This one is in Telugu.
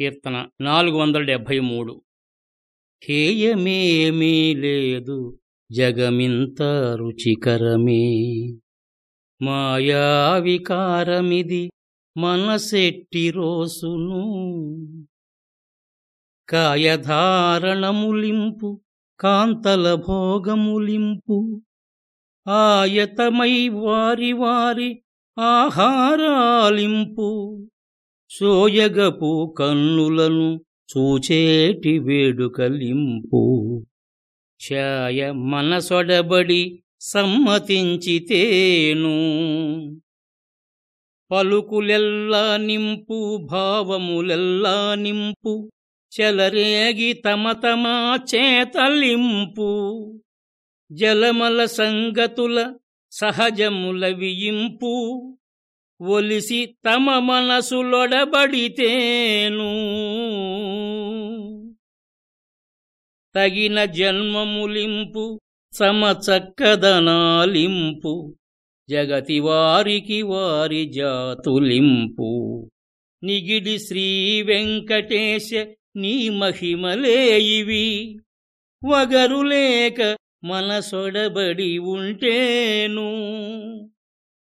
కీర్తన నాలుగు వందల డెబ్భై మూడు. హేయమేమీ లేదు జగమింత రుచికరమే. మాయావికారమిది మనసెట్టి రోసును. కాయధారణములింపు కాంతల భోగములింపు ఆయతమై వారి వారి ఆహారాలింపు. సోయగపు కన్నులను చూచేటి వేడుకలింపు. ఛాయ మనసొడబడి సమ్మతించితేను పలుకులెల్లా నింపు భావములెల్లా నింపు చెలరేగి తమ చేతలింపు. జలమల సంగతుల సహజముల వియింపు ఒలిసి తమ మనసులొడబడితేను. తగిన జన్మములింపు సమచక్కదనాలింపు జగతి వారికి వారి జాతులింపు. నిగిడి శ్రీ వెంకటేశ నీ మహిమలే ఇవి వగరులేక మనసొడబడి ఉంటేను.